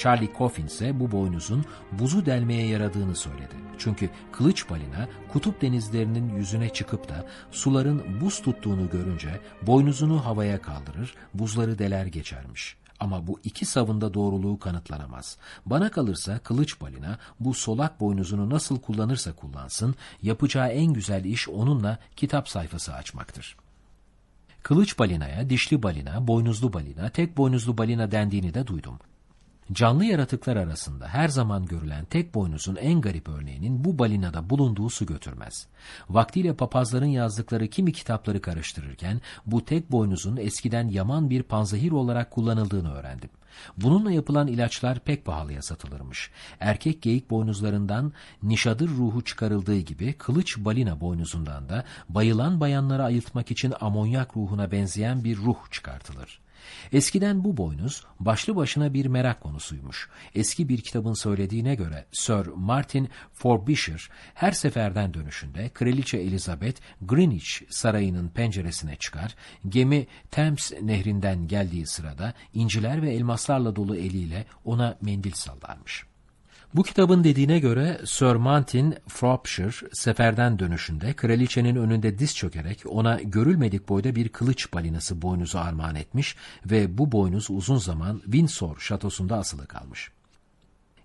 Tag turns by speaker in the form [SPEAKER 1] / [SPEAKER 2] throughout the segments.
[SPEAKER 1] Charlie Coffin ise bu boynuzun buzu delmeye yaradığını söyledi. Çünkü kılıç balina kutup denizlerinin yüzüne çıkıp da suların buz tuttuğunu görünce boynuzunu havaya kaldırır, buzları deler geçermiş. Ama bu iki savında doğruluğu kanıtlanamaz. Bana kalırsa kılıç balina bu solak boynuzunu nasıl kullanırsa kullansın, yapacağı en güzel iş onunla kitap sayfası açmaktır. Kılıç balinaya dişli balina, boynuzlu balina, tek boynuzlu balina dendiğini de duydum. Canlı yaratıklar arasında her zaman görülen tek boynuzun en garip örneğinin bu balinada bulunduğu su götürmez. Vaktiyle papazların yazdıkları kimi kitapları karıştırırken bu tek boynuzun eskiden yaman bir panzehir olarak kullanıldığını öğrendim. Bununla yapılan ilaçlar pek pahalıya satılırmış. Erkek geyik boynuzlarından nişadır ruhu çıkarıldığı gibi kılıç balina boynuzundan da bayılan bayanlara ayıltmak için amonyak ruhuna benzeyen bir ruh çıkartılır. Eskiden bu boynuz başlı başına bir merak konusuymuş. Eski bir kitabın söylediğine göre Sir Martin Frobisher her seferden dönüşünde Kraliçe Elizabeth Greenwich sarayının penceresine çıkar, gemi Thames nehrinden geldiği sırada inciler ve elmaslarla dolu eliyle ona mendil sallarmış. Bu kitabın dediğine göre Sir Martin Frobisher seferden dönüşünde kraliçenin önünde diz çökerek ona görülmedik boyda bir kılıç balinası boynuzu armağan etmiş ve bu boynuz uzun zaman Windsor şatosunda asılı kalmış.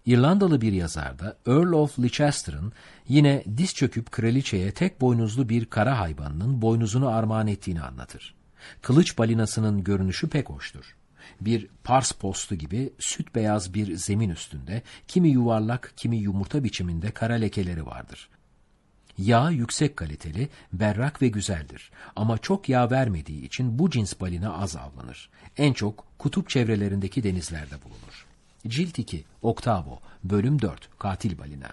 [SPEAKER 1] İrlandalı bir yazar da Earl of Leicester'ın yine diz çöküp kraliçeye tek boynuzlu bir kara hayvanının boynuzunu armağan ettiğini anlatır. Kılıç balinasının görünüşü pek hoştur bir pars postu gibi süt beyaz bir zemin üstünde kimi yuvarlak kimi yumurta biçiminde kara lekeleri vardır. Yağ yüksek kaliteli, berrak ve güzeldir. Ama çok yağ vermediği için bu cins balina az avlanır. En çok kutup çevrelerindeki denizlerde bulunur. Cilt 2, Oktavo, Bölüm 4, Katil Balina.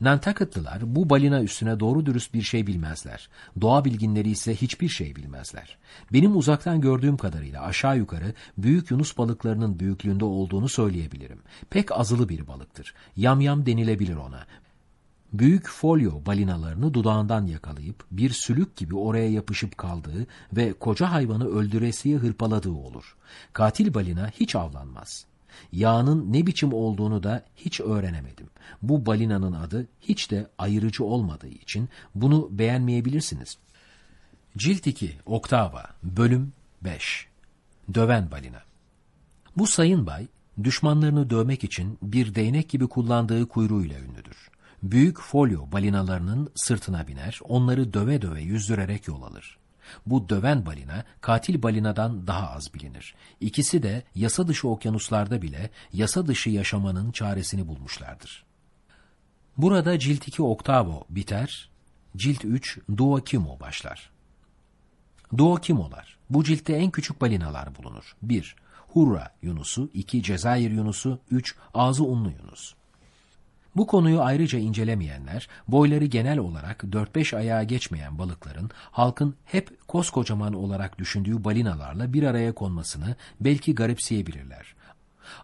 [SPEAKER 1] Nantucketlılar bu balina üstüne doğru dürüst bir şey bilmezler. Doğa bilginleri ise hiçbir şey bilmezler. Benim uzaktan gördüğüm kadarıyla aşağı yukarı büyük yunus balıklarının büyüklüğünde olduğunu söyleyebilirim. Pek azılı bir balıktır. Yamyam denilebilir ona. Büyük folyo balinalarını dudağından yakalayıp bir sülük gibi oraya yapışıp kaldığı ve koca hayvanı öldüresiye hırpaladığı olur. Katil balina hiç avlanmaz. Yağının ne biçim olduğunu da hiç öğrenemedim. Bu balinanın adı hiç de ayırıcı olmadığı için bunu beğenmeyebilirsiniz. Cilt 2, Oktava, Bölüm 5 Döven Balina Bu sayın bay, düşmanlarını dövmek için bir değnek gibi kullandığı kuyruğuyla ünlüdür. Büyük folyo balinalarının sırtına biner, onları döve döve yüzdürerek yol alır. Bu döven balina katil balinadan daha az bilinir. İkisi de yasa dışı okyanuslarda bile yasa dışı yaşamanın çaresini bulmuşlardır. Burada cilt 2 oktavo biter, cilt 3 duokimo başlar. Duokimolar, bu ciltte en küçük balinalar bulunur. 1. Hurra yunusu, 2. Cezayir yunusu, 3. Ağzı unlu yunus. Bu konuyu ayrıca incelemeyenler, boyları genel olarak 4-5 ayağa geçmeyen balıkların halkın hep koskocaman olarak düşündüğü balinalarla bir araya konmasını belki garipseyebilirler.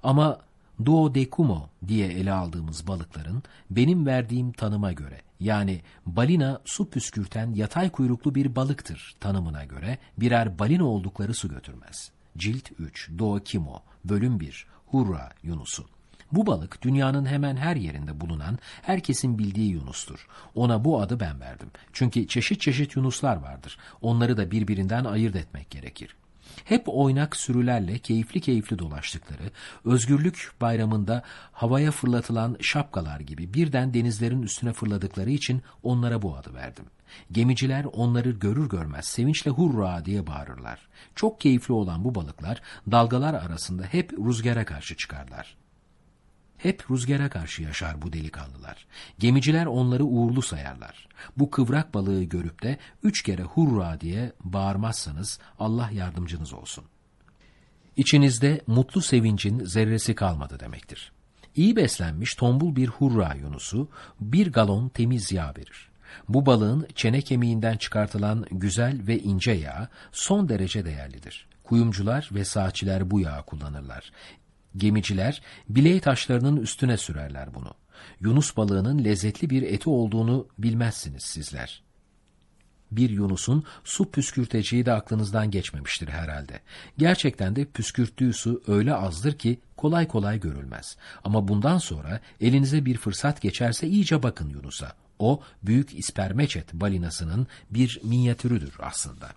[SPEAKER 1] Ama duodekumo diye ele aldığımız balıkların benim verdiğim tanıma göre yani balina su püskürten yatay kuyruklu bir balıktır tanımına göre birer balina oldukları su götürmez. Cilt 3 Doakimo Bölüm 1 Hurra Yunusu bu balık dünyanın hemen her yerinde bulunan herkesin bildiği yunustur. Ona bu adı ben verdim. Çünkü çeşit çeşit yunuslar vardır. Onları da birbirinden ayırt etmek gerekir. Hep oynak sürülerle keyifli keyifli dolaştıkları, özgürlük bayramında havaya fırlatılan şapkalar gibi birden denizlerin üstüne fırladıkları için onlara bu adı verdim. Gemiciler onları görür görmez sevinçle hurra diye bağırırlar. Çok keyifli olan bu balıklar dalgalar arasında hep rüzgara karşı çıkarlar. Hep rüzgara karşı yaşar bu delikanlılar. Gemiciler onları uğurlu sayarlar. Bu kıvrak balığı görüp de üç kere hurra diye bağırmazsanız Allah yardımcınız olsun. İçinizde mutlu sevincin zerresi kalmadı demektir. İyi beslenmiş tombul bir hurra yunusu bir galon temiz yağ verir. Bu balığın çene kemiğinden çıkartılan güzel ve ince yağ son derece değerlidir. Kuyumcular ve saatçiler bu yağı kullanırlar. Gemiciler biley taşlarının üstüne sürerler bunu. Yunus balığının lezzetli bir eti olduğunu bilmezsiniz sizler. Bir Yunus'un su püskürteceği de aklınızdan geçmemiştir herhalde. Gerçekten de püskürttüğü su öyle azdır ki kolay kolay görülmez. Ama bundan sonra elinize bir fırsat geçerse iyice bakın Yunus'a. O büyük ispermeçet balinasının bir minyatürüdür aslında.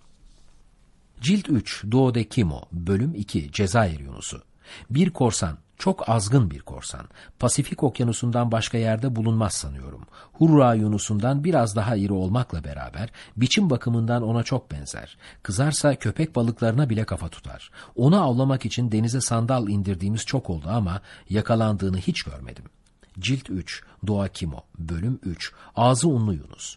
[SPEAKER 1] Cilt 3 Doğu Kimo Bölüm 2 Cezayir Yunusu Bir korsan çok azgın bir korsan. Pasifik okyanusundan başka yerde bulunmaz sanıyorum. Hurra Yunusundan biraz daha iri olmakla beraber biçim bakımından ona çok benzer. Kızarsa köpek balıklarına bile kafa tutar. Onu avlamak için denize sandal indirdiğimiz çok oldu ama yakalandığını hiç görmedim. Cilt 3 Doğa Kimo Bölüm 3 Ağzı Unlu Yunus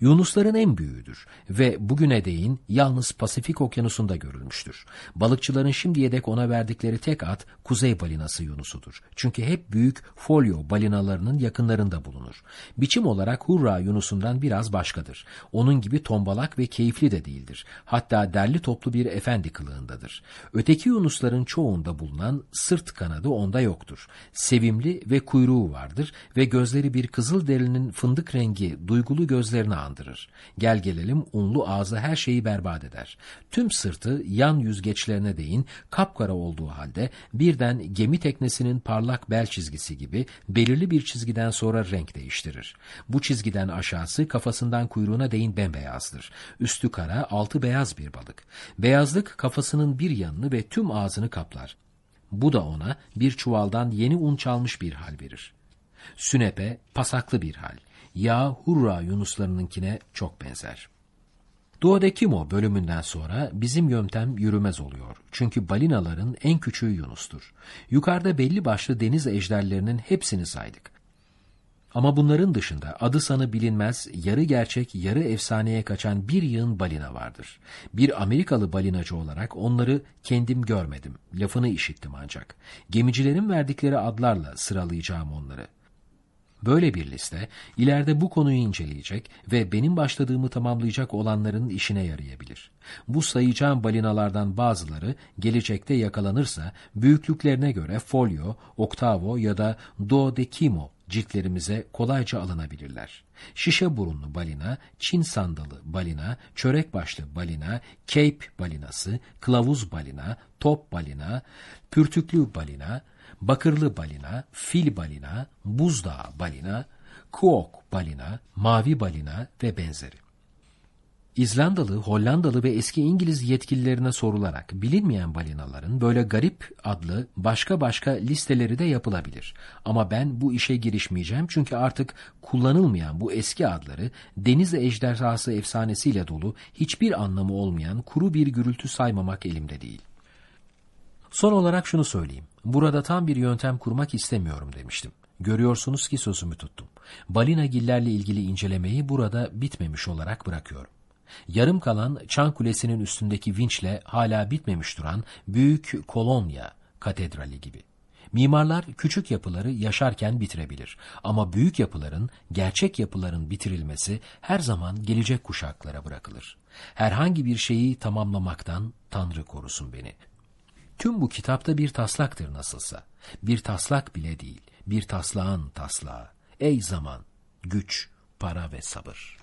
[SPEAKER 1] Yunusların en büyüğüdür ve bugüne değin yalnız Pasifik okyanusunda görülmüştür. Balıkçıların şimdiye dek ona verdikleri tek ad kuzey balinası yunusudur. Çünkü hep büyük folyo balinalarının yakınlarında bulunur. Biçim olarak hurra yunusundan biraz başkadır. Onun gibi tombalak ve keyifli de değildir. Hatta derli toplu bir efendi kılığındadır. Öteki yunusların çoğunda bulunan sırt kanadı onda yoktur. Sevimli ve kuyruğu vardır ve gözleri bir kızıl derinin fındık rengi duygulu gözleri gözlerini andırır. Gel gelelim unlu ağzı her şeyi berbat eder. Tüm sırtı yan yüzgeçlerine değin kapkara olduğu halde birden gemi teknesinin parlak bel çizgisi gibi belirli bir çizgiden sonra renk değiştirir. Bu çizgiden aşağısı kafasından kuyruğuna değin bembeyazdır. Üstü kara, altı beyaz bir balık. Beyazlık kafasının bir yanını ve tüm ağzını kaplar. Bu da ona bir çuvaldan yeni un çalmış bir hal verir. Sünepe, pasaklı bir hal yağ hurra yunuslarınınkine çok benzer. Duodekimo bölümünden sonra bizim yöntem yürümez oluyor. Çünkü balinaların en küçüğü yunustur. Yukarıda belli başlı deniz ejderlerinin hepsini saydık. Ama bunların dışında adı sanı bilinmez, yarı gerçek, yarı efsaneye kaçan bir yığın balina vardır. Bir Amerikalı balinacı olarak onları kendim görmedim, lafını işittim ancak. Gemicilerin verdikleri adlarla sıralayacağım onları. Böyle bir liste ileride bu konuyu inceleyecek ve benim başladığımı tamamlayacak olanların işine yarayabilir. Bu sayacağım balinalardan bazıları gelecekte yakalanırsa büyüklüklerine göre folio, oktavo ya da duodecimo ciltlerimize kolayca alınabilirler. Şişe burunlu balina, Çin sandalı balina, çörek başlı balina, Cape balinası, kılavuz balina, top balina, pürtüklü balina, bakırlı balina, fil balina, buzdağı balina, kuok balina, mavi balina ve benzeri. İzlandalı, Hollandalı ve eski İngiliz yetkililerine sorularak bilinmeyen balinaların böyle garip adlı başka başka listeleri de yapılabilir. Ama ben bu işe girişmeyeceğim çünkü artık kullanılmayan bu eski adları deniz ejderhası efsanesiyle dolu hiçbir anlamı olmayan kuru bir gürültü saymamak elimde değil. Son olarak şunu söyleyeyim. Burada tam bir yöntem kurmak istemiyorum demiştim. Görüyorsunuz ki sözümü tuttum. Balina gillerle ilgili incelemeyi burada bitmemiş olarak bırakıyorum. Yarım kalan Çan Kulesi'nin üstündeki vinçle hala bitmemiş duran Büyük Kolonya Katedrali gibi. Mimarlar küçük yapıları yaşarken bitirebilir ama büyük yapıların, gerçek yapıların bitirilmesi her zaman gelecek kuşaklara bırakılır. Herhangi bir şeyi tamamlamaktan Tanrı korusun beni. Tüm bu kitapta bir taslaktır nasılsa. Bir taslak bile değil, bir taslağın taslağı. Ey zaman, güç, para ve sabır.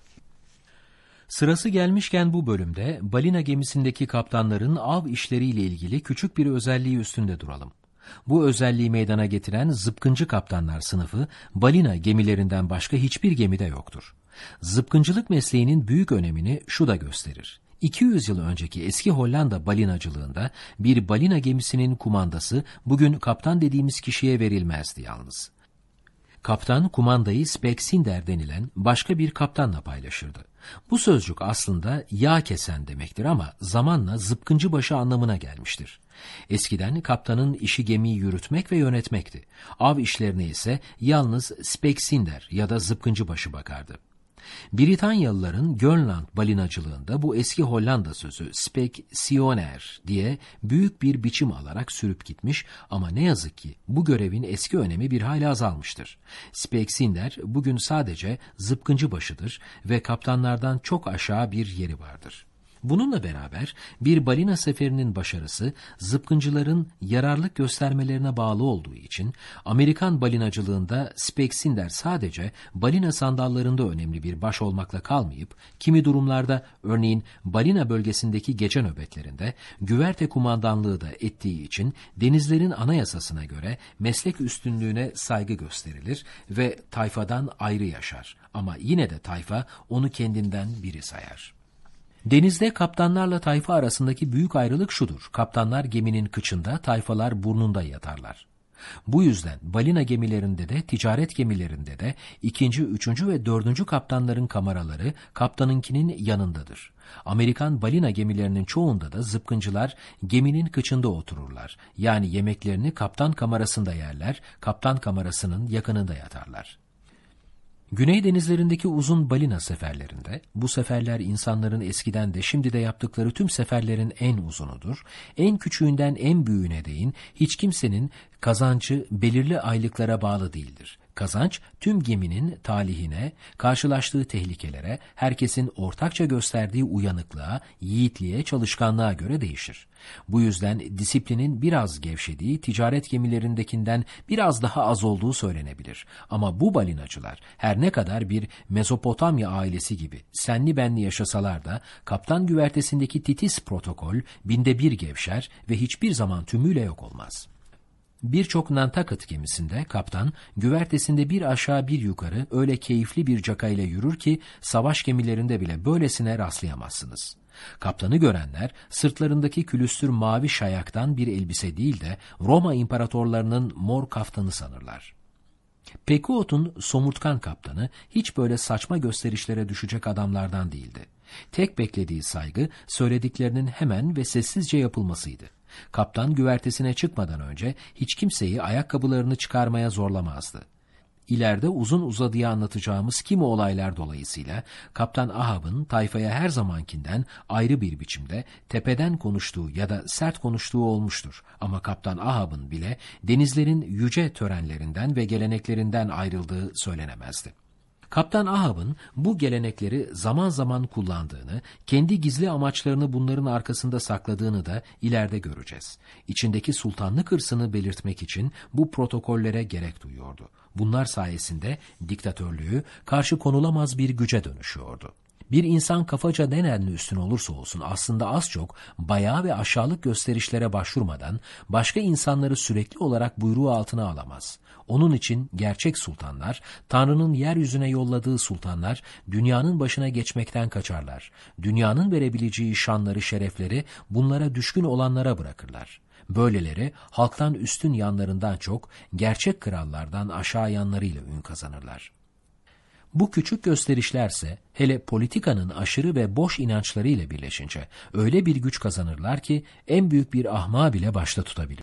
[SPEAKER 1] Sırası gelmişken bu bölümde balina gemisindeki kaptanların av işleriyle ilgili küçük bir özelliği üstünde duralım. Bu özelliği meydana getiren zıpkıncı kaptanlar sınıfı balina gemilerinden başka hiçbir gemide yoktur. Zıpkıncılık mesleğinin büyük önemini şu da gösterir. 200 yıl önceki eski Hollanda balinacılığında bir balina gemisinin kumandası bugün kaptan dediğimiz kişiye verilmezdi yalnız. Kaptan kumandayı Speksinder denilen başka bir kaptanla paylaşırdı. Bu sözcük aslında yağ kesen demektir ama zamanla zıpkıncı başı anlamına gelmiştir. Eskiden kaptanın işi gemiyi yürütmek ve yönetmekti. Av işlerine ise yalnız Speksinder ya da zıpkıncı başı bakardı. Britanyalıların Grönland balinacılığında bu eski Hollanda sözü speksioner diye büyük bir biçim alarak sürüp gitmiş ama ne yazık ki bu görevin eski önemi bir hayli azalmıştır. Speksinder bugün sadece zıpkıncı başıdır ve kaptanlardan çok aşağı bir yeri vardır. Bununla beraber bir balina seferinin başarısı zıpkıncıların yararlık göstermelerine bağlı olduğu için Amerikan balinacılığında Spexinder sadece balina sandallarında önemli bir baş olmakla kalmayıp kimi durumlarda örneğin balina bölgesindeki gece nöbetlerinde güverte kumandanlığı da ettiği için denizlerin anayasasına göre meslek üstünlüğüne saygı gösterilir ve tayfadan ayrı yaşar ama yine de tayfa onu kendinden biri sayar. Denizde kaptanlarla tayfa arasındaki büyük ayrılık şudur. Kaptanlar geminin kıçında, tayfalar burnunda yatarlar. Bu yüzden balina gemilerinde de ticaret gemilerinde de ikinci, üçüncü ve dördüncü kaptanların kameraları kaptanınkinin yanındadır. Amerikan balina gemilerinin çoğunda da zıpkıncılar geminin kıçında otururlar. Yani yemeklerini kaptan kamerasında yerler, kaptan kamerasının yakınında yatarlar. Güney denizlerindeki uzun balina seferlerinde, bu seferler insanların eskiden de şimdi de yaptıkları tüm seferlerin en uzunudur. En küçüğünden en büyüğüne değin, hiç kimsenin kazancı belirli aylıklara bağlı değildir. Kazanç tüm geminin talihine, karşılaştığı tehlikelere, herkesin ortakça gösterdiği uyanıklığa, yiğitliğe, çalışkanlığa göre değişir. Bu yüzden disiplinin biraz gevşediği, ticaret gemilerindekinden biraz daha az olduğu söylenebilir. Ama bu balinacılar her ne kadar bir Mezopotamya ailesi gibi senli benli yaşasalar da kaptan güvertesindeki titis protokol binde bir gevşer ve hiçbir zaman tümüyle yok olmaz.'' Birçok Nantucket gemisinde kaptan güvertesinde bir aşağı bir yukarı öyle keyifli bir cakayla yürür ki savaş gemilerinde bile böylesine rastlayamazsınız. Kaptanı görenler sırtlarındaki külüstür mavi şayaktan bir elbise değil de Roma imparatorlarının mor kaftanı sanırlar. Pekuot'un somurtkan kaptanı hiç böyle saçma gösterişlere düşecek adamlardan değildi. Tek beklediği saygı söylediklerinin hemen ve sessizce yapılmasıydı. Kaptan güvertesine çıkmadan önce hiç kimseyi ayakkabılarını çıkarmaya zorlamazdı. İleride uzun uzadıya anlatacağımız kimi olaylar dolayısıyla Kaptan Ahab'ın tayfaya her zamankinden ayrı bir biçimde tepeden konuştuğu ya da sert konuştuğu olmuştur. Ama Kaptan Ahab'ın bile denizlerin yüce törenlerinden ve geleneklerinden ayrıldığı söylenemezdi. Kaptan Ahab'ın bu gelenekleri zaman zaman kullandığını, kendi gizli amaçlarını bunların arkasında sakladığını da ileride göreceğiz. İçindeki sultanlık hırsını belirtmek için bu protokollere gerek duyuyordu. Bunlar sayesinde diktatörlüğü karşı konulamaz bir güce dönüşüyordu. Bir insan kafaca nedenli üstün olursa olsun aslında az çok bayağı ve aşağılık gösterişlere başvurmadan başka insanları sürekli olarak buyruğu altına alamaz. Onun için gerçek sultanlar, Tanrı'nın yeryüzüne yolladığı sultanlar dünyanın başına geçmekten kaçarlar. Dünyanın verebileceği şanları, şerefleri bunlara düşkün olanlara bırakırlar. Böyleleri halktan üstün yanlarından çok gerçek krallardan aşağı yanlarıyla ün kazanırlar. Bu küçük gösterişlerse hele politikanın aşırı ve boş inançlarıyla birleşince öyle bir güç kazanırlar ki en büyük bir ahma bile başta tutabilir.